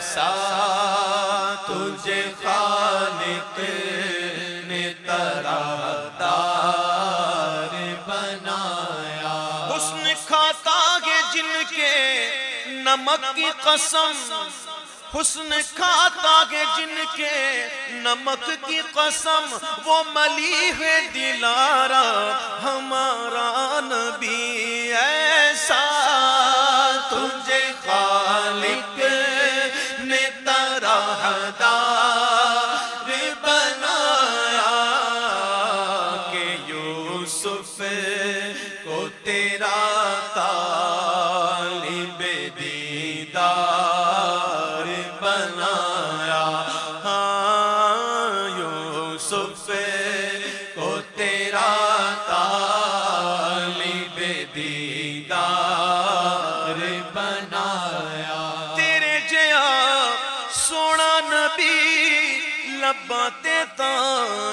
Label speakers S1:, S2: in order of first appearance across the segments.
S1: ایسا تجھے خالق نے دار بنایا۔
S2: حسن کھاتا گے جن کے نمک کی قسم۔ حسن کھاتا گے جن کے نمک کی قسم۔ وہ ملی ہے دلارا، ہمارا نبی ایسا۔
S1: تجھے خالق نے طرح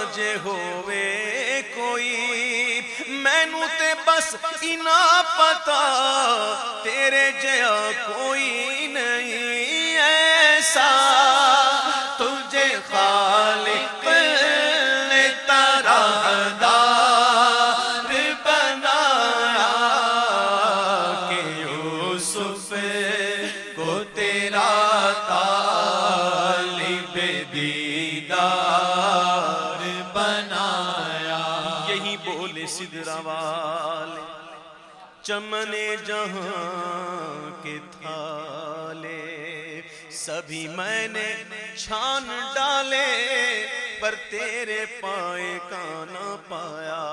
S2: تاج ہوئے کوئی مینو تے بس انا پتا، تیرے جیا کوئی نہیں ایسا۔
S1: تجھے خالق نے طرح بنایا کہ یوسف کو تیرا طالب
S2: چمنے جہاں کے تھالے، سبھی میں نے چھان ڈالے، پر تیرے پائے کا نہ پایا۔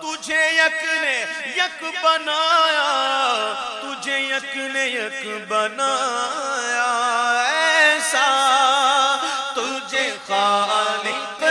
S2: تجھے یک نے یک بنایا، تجھے یک نے یک بنایا۔ ایسا
S1: تجھے خالق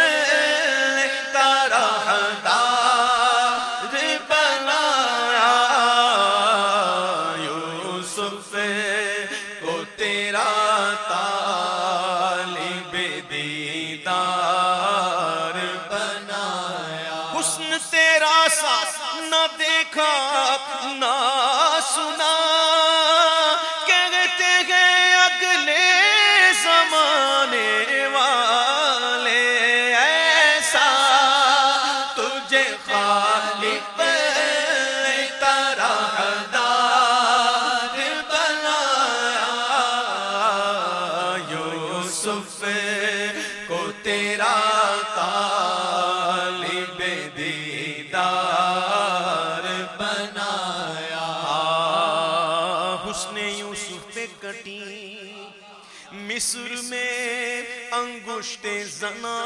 S2: دیکھا نہ سنا۔ کہتے ہیں اگلے زمانے والے ایسا۔
S1: تجھے خالق نے دار بنایا یوسف
S2: مصر میں انگشت زنا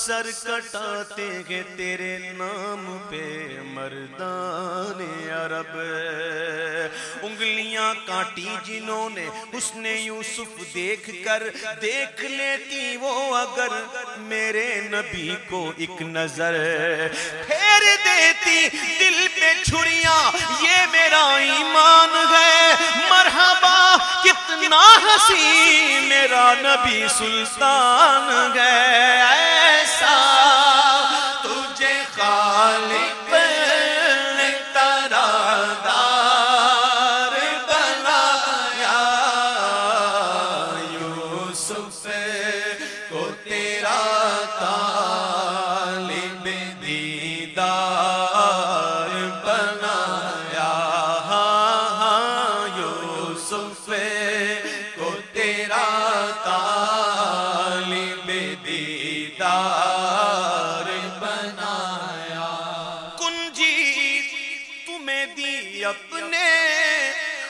S2: سر کٹاتے ہیں تیرے نام پہ مردان عرب۔ انگلیاں کاٹی جنہوں نے حسن یوسف دیکھ کر، دیکھ لیتی وہ اگر میرے نبی کو ایک نظر۔ پھیر دیتی دل پہ چھڑیاں یہ میرا ایمان ہے۔ مرحبا، کتنا ہنسی میرا نبی سلطان ہے۔ ساتھ۔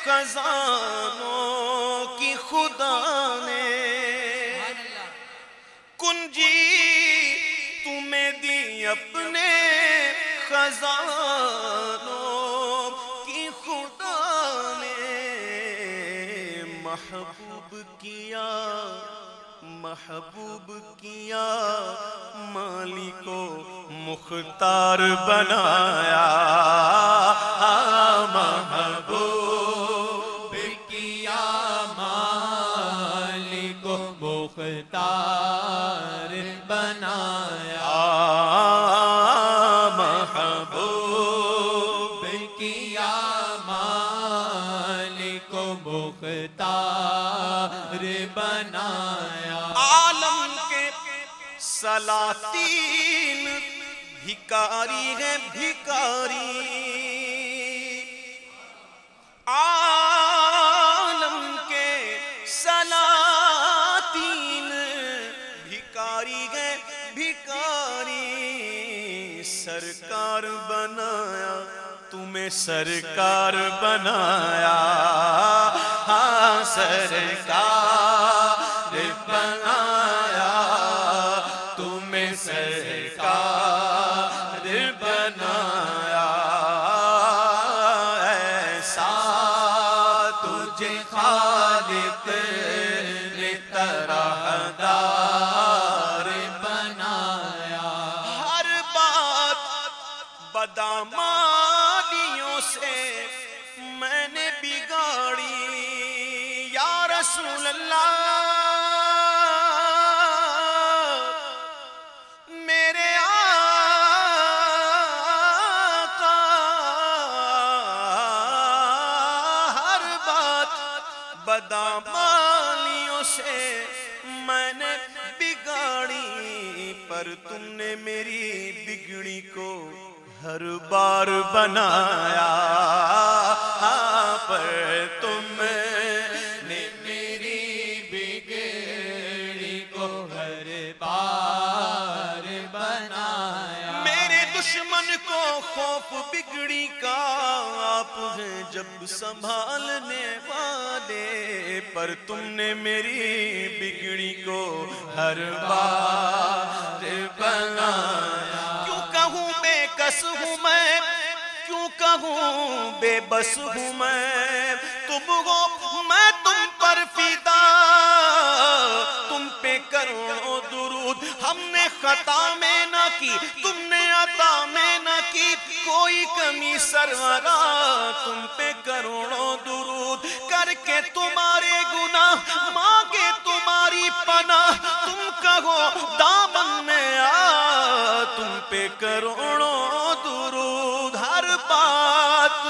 S2: خزانوں کی خدا نے کنجی تمہیں دی اپنے خزانوں کی خدا نے محبوب کیا محبوب کیا مالی کو مختار بنایا۔
S1: محبوب
S2: سلاطین بھکاری ہے بھکاری عالم کے سلاطین بھکاری ہے بھکاری سرکار بنایا تمہیں سرکار بنایا ہاں سرکار
S1: بنایا خالق
S2: پر تم نے میری بگڑی کو ہر بار بنایا۔ ہاں، پر تم
S1: نے میری بگڑی کو ہر بار بنایا۔
S2: میرے دشمن کو خوف بگڑی کا آپ ہیں جب سنبھالنے والے۔ پر تم نے میری بگڑی کو ہر بار بنایا۔ کیوں کہوں بے کس ہوں میں؟ کیوں کہوں بے بس ہوں میں؟ تم ہو، میں تم پر فدا۔ تم پہ کروڑوں درود۔ ہم نے خطا میں نہ کی، تم نے عطا میں نہ کی۔ کوئی کمی سرورا، تم پہ کروڑوں درود۔ کر کے تمہارے گناہ مانگے تمہاری پناہ، تم کہو دامن میں آ، تم پہ کروڑوں درود، ہر بات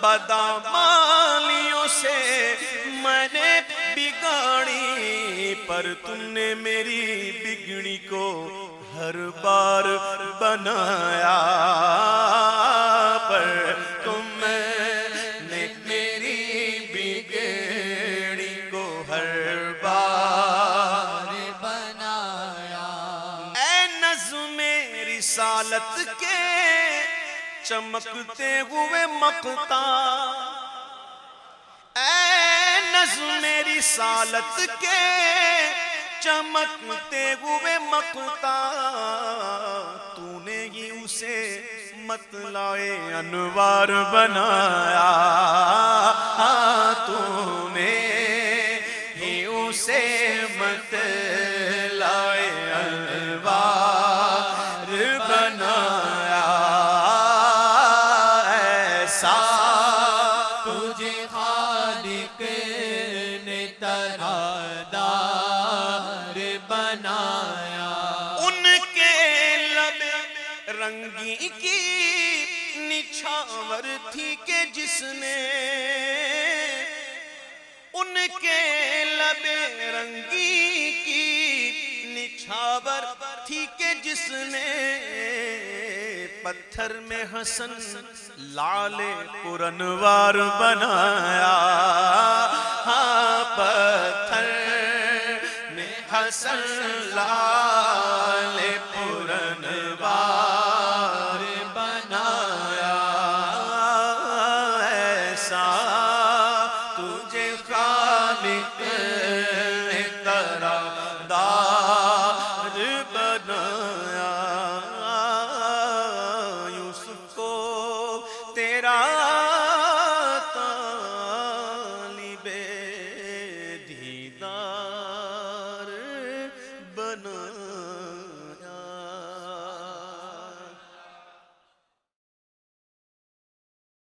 S2: بدامالیوں سے میں نے بگاڑی، پر تم نے میری بگڑی کو ہر بار بنایا۔ رسالت کے چمکتے ہوئے مقتا اے نظم رسالت کے چمکتے ہوئے مقتا تو نے ہی اسے مطلع انوار بنایا۔
S1: خالق نے طرحدار بنایا۔
S2: ان کے لب رنگی کی نچھاور تھی کہ جس نے ان کے لب رنگی کی نچھاور تھی کہ جس نے پتھر میں حسن لال پورنوار بنایا۔ ہاں پتھر میں حسن لال تیرا